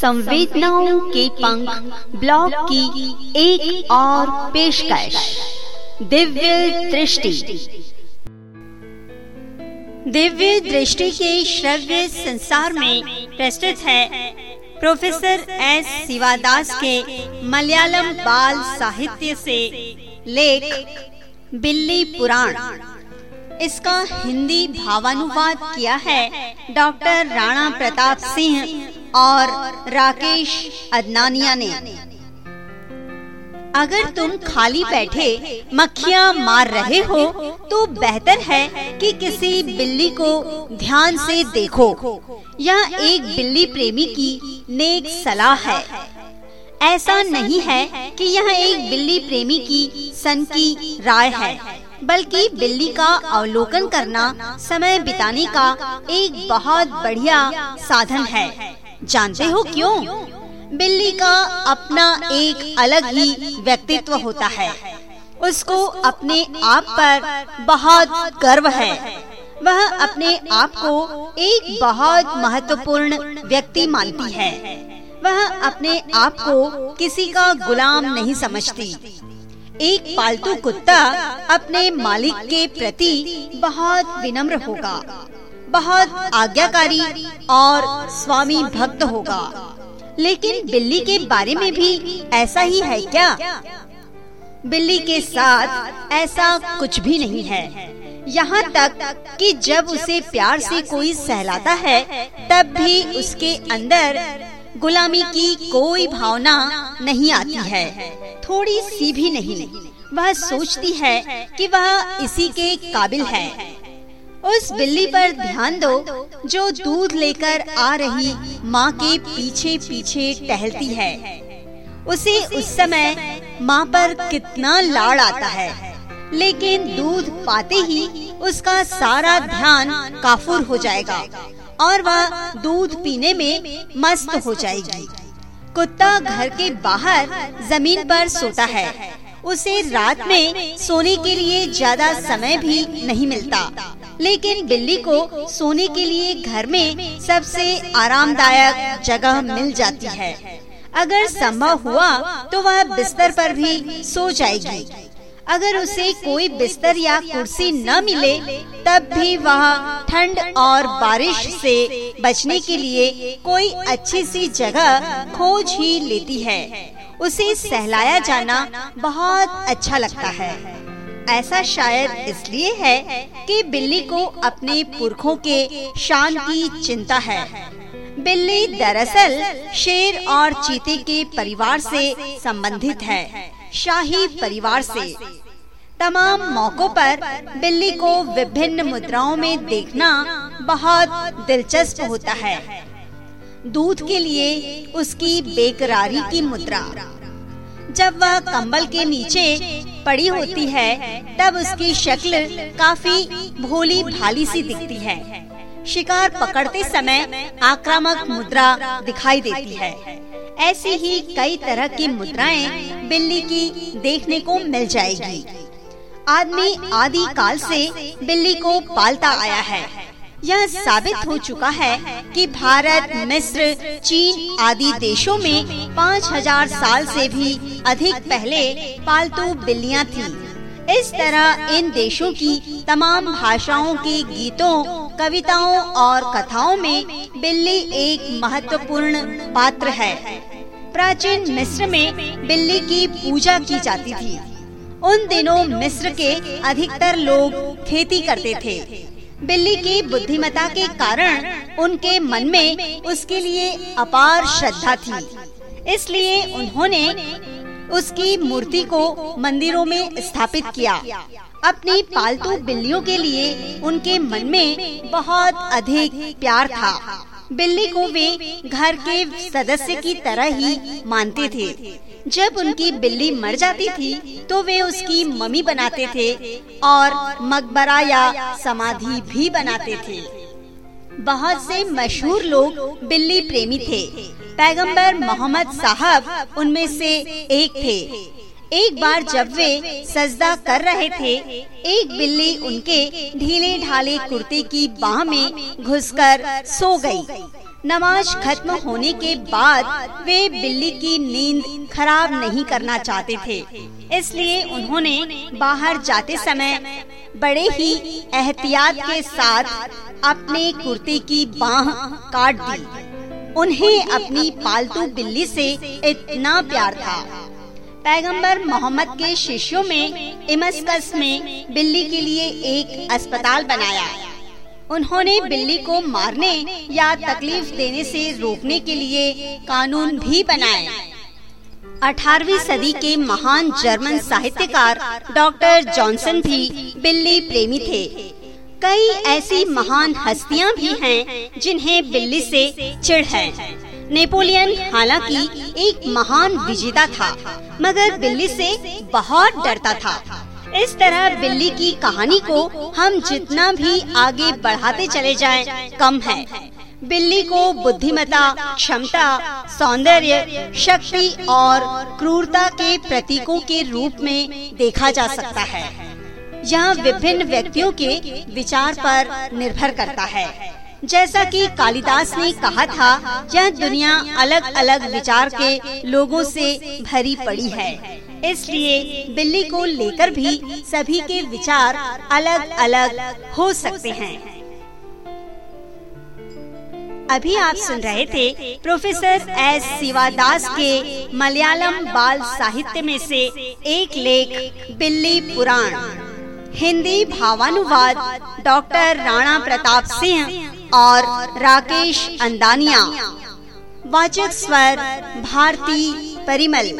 संवेदनाओं के पंख ब्लॉग की एक और पेशकश। दिव्य दृष्टि। दिव्य दृष्टि के श्रव्य संसार में प्रस्तुत है प्रोफेसर एस शिवादास के मलयालम बाल साहित्य से लेख बिल्ली पुराण। इसका हिंदी भावानुवाद किया है डॉक्टर राणा प्रताप सिंह और राकेश अदनानिया ने। अगर तुम खाली बैठे मक्खियाँ मार रहे हो तो बेहतर है कि किसी बिल्ली को ध्यान से देखो। यह एक बिल्ली प्रेमी की नेक सलाह है। ऐसा नहीं है कि यह एक बिल्ली प्रेमी की सन की राय है, बल्कि बिल्ली का अवलोकन करना समय बिताने का एक बहुत बढ़िया साधन है। जानते हो क्यों? बिल्ली का अपना एक अलग ही व्यक्तित्व होता है। उसको अपने आप पर बहुत गर्व है। वह अपने आप को एक बहुत महत्वपूर्ण व्यक्ति मानती है। वह अपने आप को किसी का गुलाम नहीं समझती। एक पालतू कुत्ता अपने मालिक के प्रति बहुत विनम्र होगा। बहुत आज्ञाकारी और स्वामी भक्त होगा। लेकिन बिल्ली के बारे में भी ऐसा ही है क्या? बिल्ली के साथ ऐसा कुछ भी नहीं है। यहाँ तक कि जब उसे प्यार से कोई सहलाता है, तब भी उसके अंदर गुलामी की कोई भावना नहीं आती है। थोड़ी सी भी नहीं। वह सोचती है कि वह इसी के काबिल है। उस बिल्ली पर ध्यान दो जो दूध लेकर आ रही माँ के पीछे पीछे टहलती है। उसे उस समय माँ पर कितना लाड़ आता है। लेकिन दूध पाते ही उसका सारा ध्यान काफुर हो जाएगा और वह दूध पीने में मस्त हो जाएगी। कुत्ता घर के बाहर ज़मीन पर सोता है। उसे रात में सोने के लिए ज़्यादा समय भी नहीं मिलता। लेकिन बिल्ली को सोने के लिए घर में सबसे आरामदायक जगह मिल जाती है। अगर संभव हुआ तो वह बिस्तर पर भी सो जाएगी। अगर उसे कोई बिस्तर या कुर्सी न मिले तब भी वह ठंड और बारिश से बचने के लिए कोई अच्छी सी जगह खोज ही लेती है। उसे सहलाया जाना बहुत अच्छा लगता है। ऐसा शायद इसलिए है कि बिल्ली को अपने पुरखों के शान की चिंता है। बिल्ली दरअसल शेर और चीते के परिवार से संबंधित है, शाही परिवार से। तमाम मौकों पर बिल्ली को विभिन्न मुद्राओं में देखना बहुत दिलचस्प होता है। दूध के लिए उसकी बेकरारी की मुद्रा। जब वह कंबल के नीचे पड़ी होती है, तब उसकी शक्ल काफ़ी भोली भाली सी दिखती है। शिकार पकड़ते समय आक्रामक मुद्रा दिखाई देती है। ऐसी ही कई तरह की मुद्राएँ बिल्ली की देखने को मिल जाएगी। आदमी आदि काल से बिल्ली को पालता आया है। यह साबित हो चुका है कि भारत, मिस्र, चीन आदि देशों में पाँच हज़ार साल से भी अधिक पहले पालतू बिल्लियाँ थीं। इस तरह इन देशों की तमाम भाषाओं के गीतों, कविताओं और कथाओं में बिल्ली एक महत्वपूर्ण पात्र है। प्राचीन मिस्र में बिल्ली की पूजा की जाती थी। उन दिनों मिस्र के अधिकतर लोग खेती करते थे। बिल्ली की बुद्धिमता के कारण उनके मन में उसके लिए अपार श्रद्धा थी। इसलिए उन्होंने उसकी मूर्ति को मंदिरों में स्थापित किया। अपनी पालतू बिल्लियों के लिए उनके मन में बहुत अधिक प्यार था। बिल्ली को वे घर के सदस्य की तरह ही मानते थे। जब उनकी बिल्ली मर जाती थी तो वे उसकी मम्मी बनाते थे और मकबरा या समाधि भी बनाते थे। बहुत से मशहूर लोग बिल्ली प्रेमी थे। पैगंबर मोहम्मद साहब उनमें से एक थे। एक बार जब वे सजदा कर रहे थे, एक बिल्ली उनके ढीले ढाले कुर्ते की बाह में घुसकर सो गई। नमाज़ खत्म होने के बाद वे बिल्ली की नींद खराब नहीं करना चाहते थे। इसलिए उन्होंने बाहर जाते समय बड़े ही एहतियात के साथ अपने कुर्ते की बाह काट दी। उन्हें अपनी पालतू बिल्ली से इतना प्यार था। पैगंबर मोहम्मद के शिष्यों में इमस्कस में बिल्ली के लिए एक अस्पताल बनाया। उन्होंने बिल्ली को मारने या तकलीफ़ देने से रोकने के लिए कानून भी बनाए। 18वीं सदी के महान जर्मन साहित्यकार डॉक्टर जॉनसन भी बिल्ली प्रेमी थे। कई ऐसी महान हस्तियाँ भी हैं जिन्हें बिल्ली से चिढ़ है। नेपोलियन हालाँकि एक महान विजेता था, मगर बिल्ली से बहुत डरता था। इस तरह बिल्ली की कहानी को हम जितना भी आगे बढ़ाते चले जाएँ, कम है। बिल्ली को बुद्धिमता क्षमता सौंदर्य शक्ति और क्रूरता के प्रतीकों के रूप में देखा जा सकता है। यह विभिन्न व्यक्तियों के विचार पर निर्भर करता है। जैसा कि कालिदास ने कहा था यह दुनिया अलग अलग विचार के लोगों से भरी पड़ी है। इसलिए बिल्ली को लेकर भी सभी के विचार अलग अलग हो सकते हैं। अभी आप सुन रहे थे प्रोफेसर एस शिवादास के मलयालम बाल साहित्य में से एक लेख, बिल्ली पुराण। हिंदी भावानुवाद, डॉक्टर राणा प्रताप सिंह और राकेश अंदानिया। वाचक स्वर, भारती परिमल।